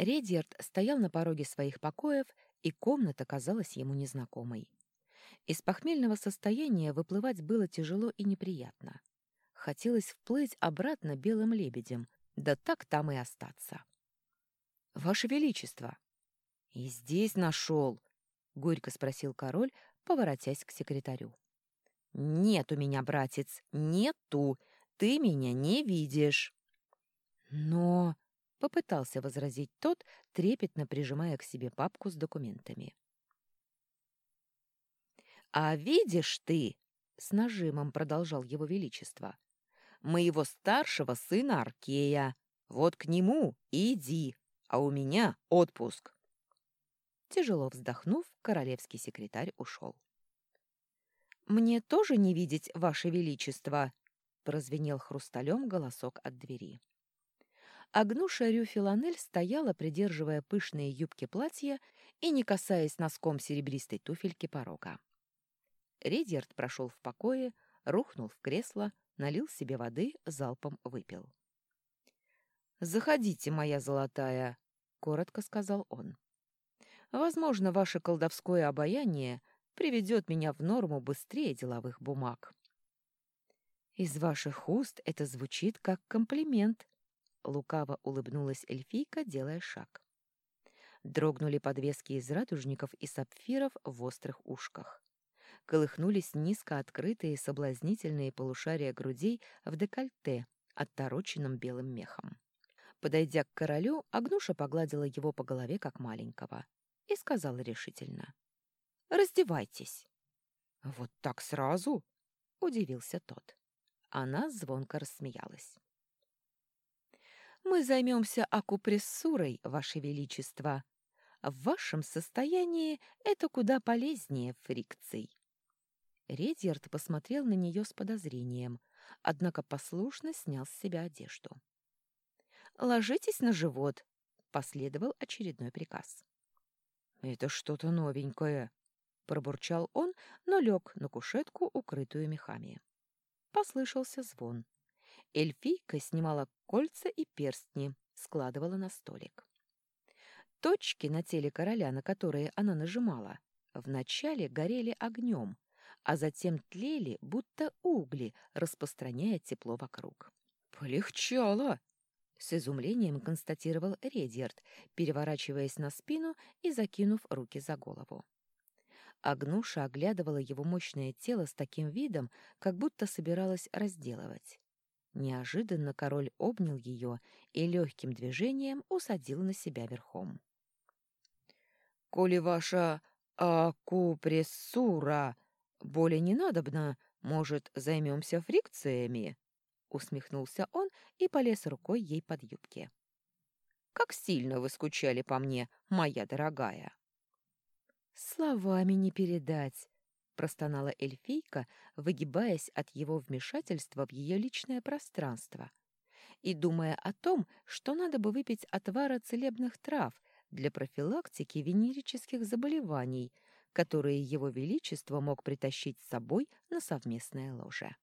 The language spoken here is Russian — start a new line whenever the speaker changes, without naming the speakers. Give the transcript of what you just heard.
Редьярд стоял на пороге своих покоев, и комната казалась ему незнакомой. Из похмельного состояния выплывать было тяжело и неприятно. Хотелось вплыть обратно белым лебедем, да так там и остаться. «Ваше Величество!» «И здесь нашел!» — горько спросил король, поворотясь к секретарю. «Нет у меня, братец, нету! Ты меня не видишь!» «Но...» — попытался возразить тот, трепетно прижимая к себе папку с документами. «А видишь ты!» — с нажимом продолжал его величество. «Моего старшего сына Аркея. Вот к нему иди, а у меня отпуск». Тяжело вздохнув, королевский секретарь ушел. «Мне тоже не видеть, Ваше Величество!» — прозвенел хрусталем голосок от двери. Агнуша Рюфиланель стояла, придерживая пышные юбки платья и не касаясь носком серебристой туфельки порога. Редьярд прошел в покое, рухнул в кресло, налил себе воды, залпом выпил. «Заходите, моя золотая», — коротко сказал он. «Возможно, ваше колдовское обаяние приведет меня в норму быстрее деловых бумаг». «Из ваших уст это звучит как комплимент», — лукаво улыбнулась эльфийка, делая шаг. Дрогнули подвески из радужников и сапфиров в острых ушках колыхнулись низко открытые соблазнительные полушария грудей в декольте, оттороченном белым мехом. Подойдя к королю, Агнуша погладила его по голове, как маленького, и сказала решительно. «Раздевайтесь». «Вот так сразу?» — удивился тот. Она звонко рассмеялась. «Мы займемся акупрессурой, Ваше Величество. В вашем состоянии это куда полезнее фрикций». Редьярд посмотрел на нее с подозрением, однако послушно снял с себя одежду. «Ложитесь на живот», — последовал очередной приказ. «Это что-то новенькое», — пробурчал он, но лег на кушетку, укрытую мехами. Послышался звон. Эльфийка снимала кольца и перстни, складывала на столик. Точки на теле короля, на которые она нажимала, вначале горели огнем, а затем тлели, будто угли, распространяя тепло вокруг. «Полегчало!» — с изумлением констатировал Редьярд, переворачиваясь на спину и закинув руки за голову. Агнуша оглядывала его мощное тело с таким видом, как будто собиралась разделывать. Неожиданно король обнял ее и легким движением усадил на себя верхом. «Коли ваша акупрессура Боли не надобно, может, займемся фрикциями?» Усмехнулся он и полез рукой ей под юбки. «Как сильно вы скучали по мне, моя дорогая!» «Словами не передать!» — простонала эльфийка, выгибаясь от его вмешательства в ее личное пространство и думая о том, что надо бы выпить отвара целебных трав для профилактики венерических заболеваний — которые его величество мог притащить с собой на совместное ложе.